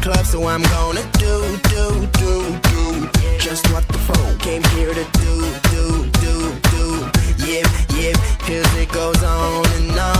club, so I'm gonna do, do, do, do. Just what the phone came here to do, do, do, do. Yeah, yeah, cause it goes on and on.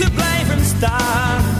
te blijven staan.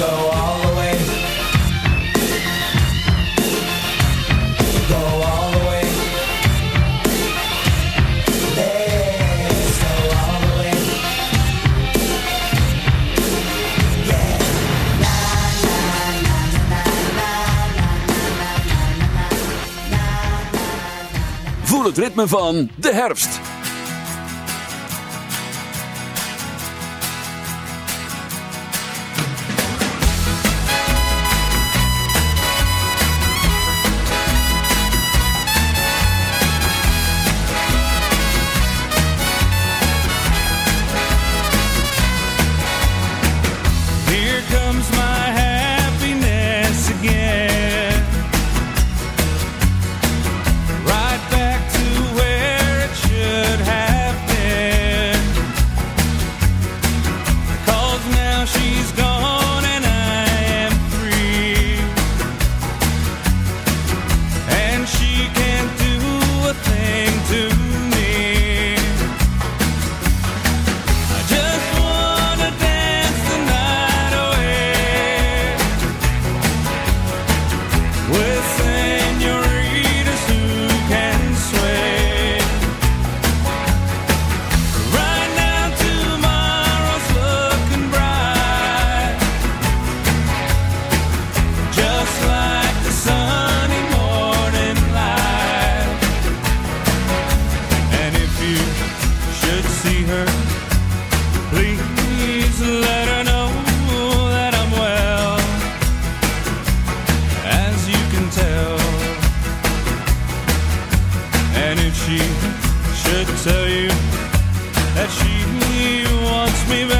go all the way. Voel het ritme van de herfst. And if she should tell you that she wants me back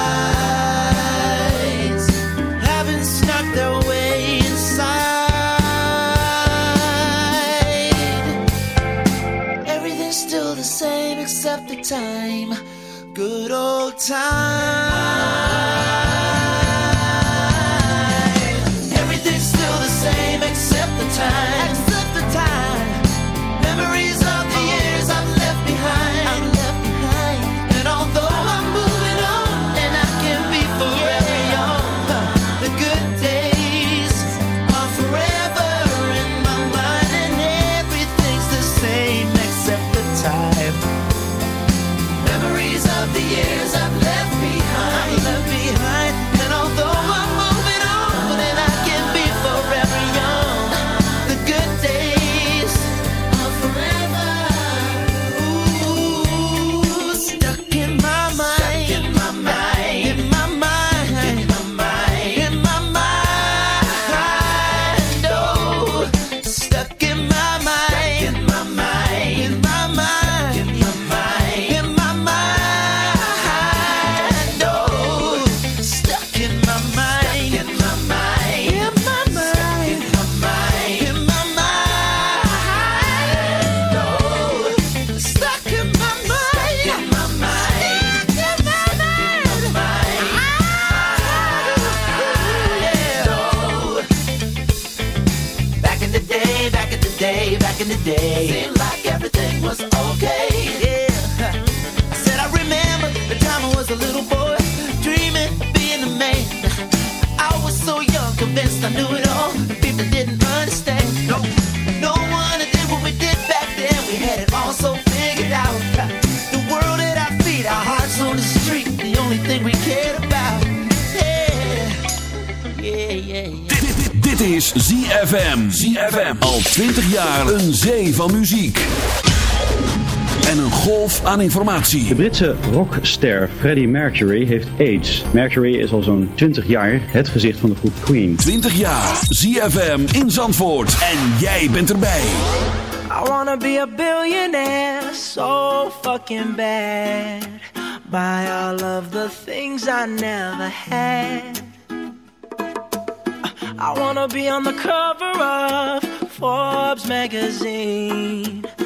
time. Good old time. Everything's still the same except the time. Except the time. Memories aan De informatie. Britse rockster Freddie Mercury heeft AIDS. Mercury is al zo'n 20 jaar het gezicht van de groep Queen. 20 jaar. ZFM in Zandvoort. En jij bent erbij. I wanna be a billionaire so fucking bad. Buy all of the things I never had. I wanna be on the cover of Forbes magazine,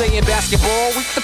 playing basketball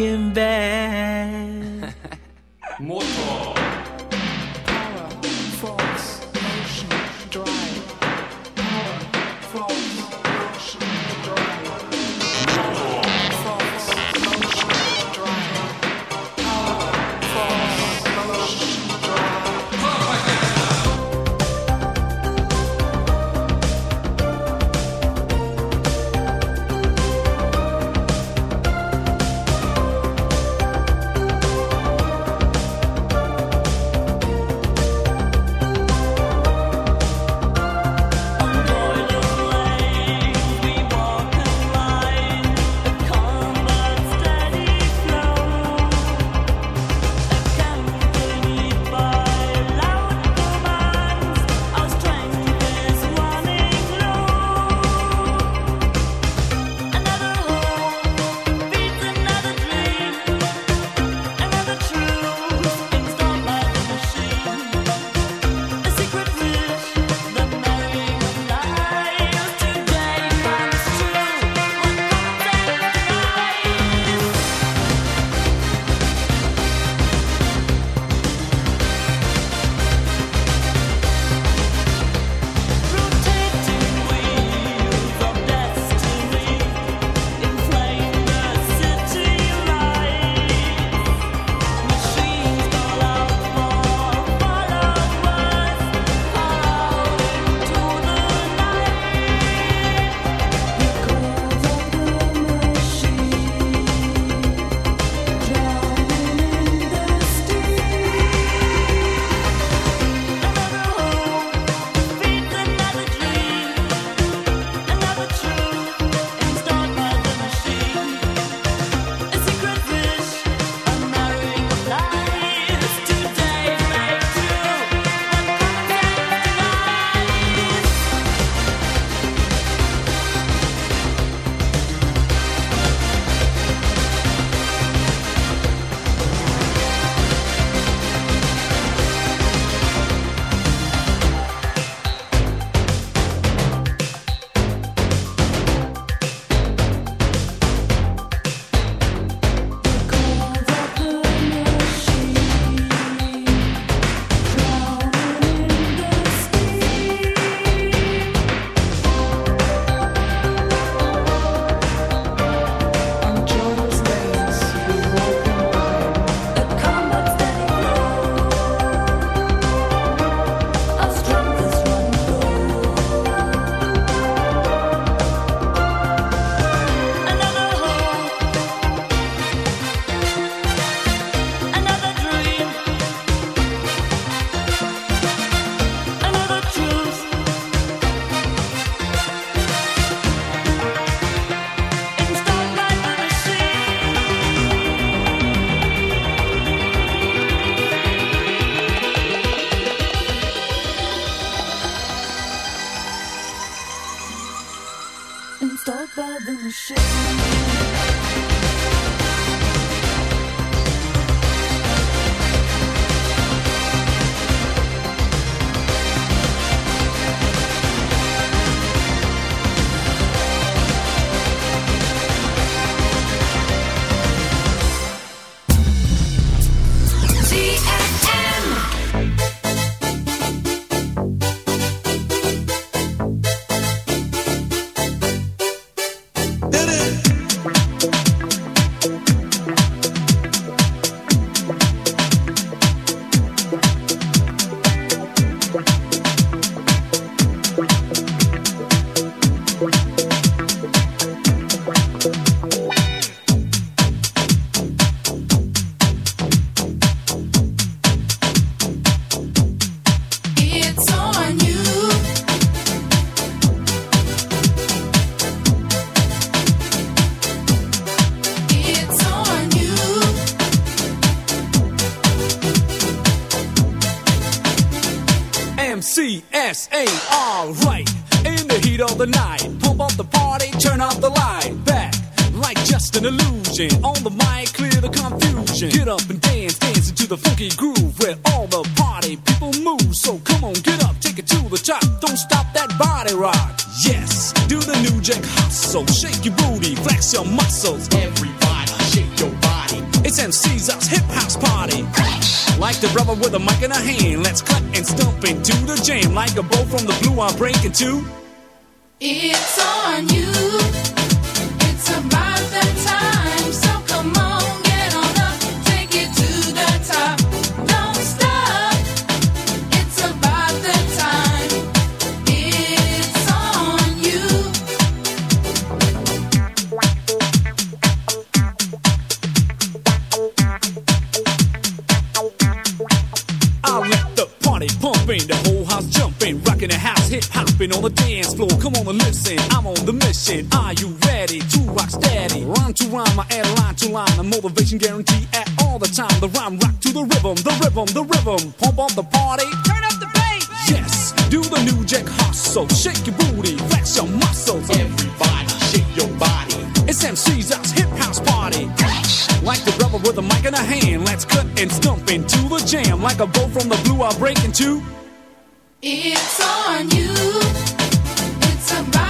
fucking bad. than from the blue, I'm Everybody, shake your body. It's MC's us hip house party. Like the brother with a mic in a hand, let's cut and stump into the jam. Like a bow from the blue, I'll break into. It's on you. It's that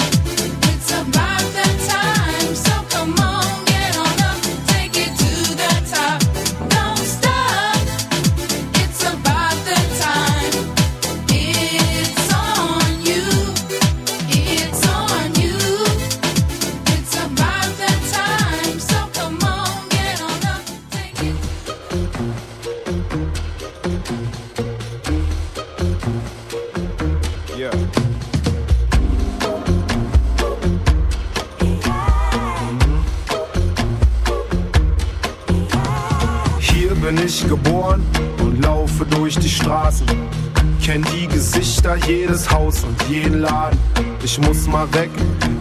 Yeah. Hier bin ich geboren und laufe durch die Straßen. Kenn die Gesichter, jedes Haus und jeden Laden. Ich muss mal weg,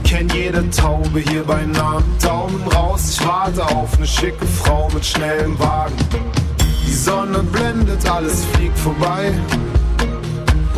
kenn jede Taube hier bei Namen. Daumen raus, ich warte auf eine schicke Frau mit schnellem Wagen. Die Sonne blendet, alles fliegt vorbei.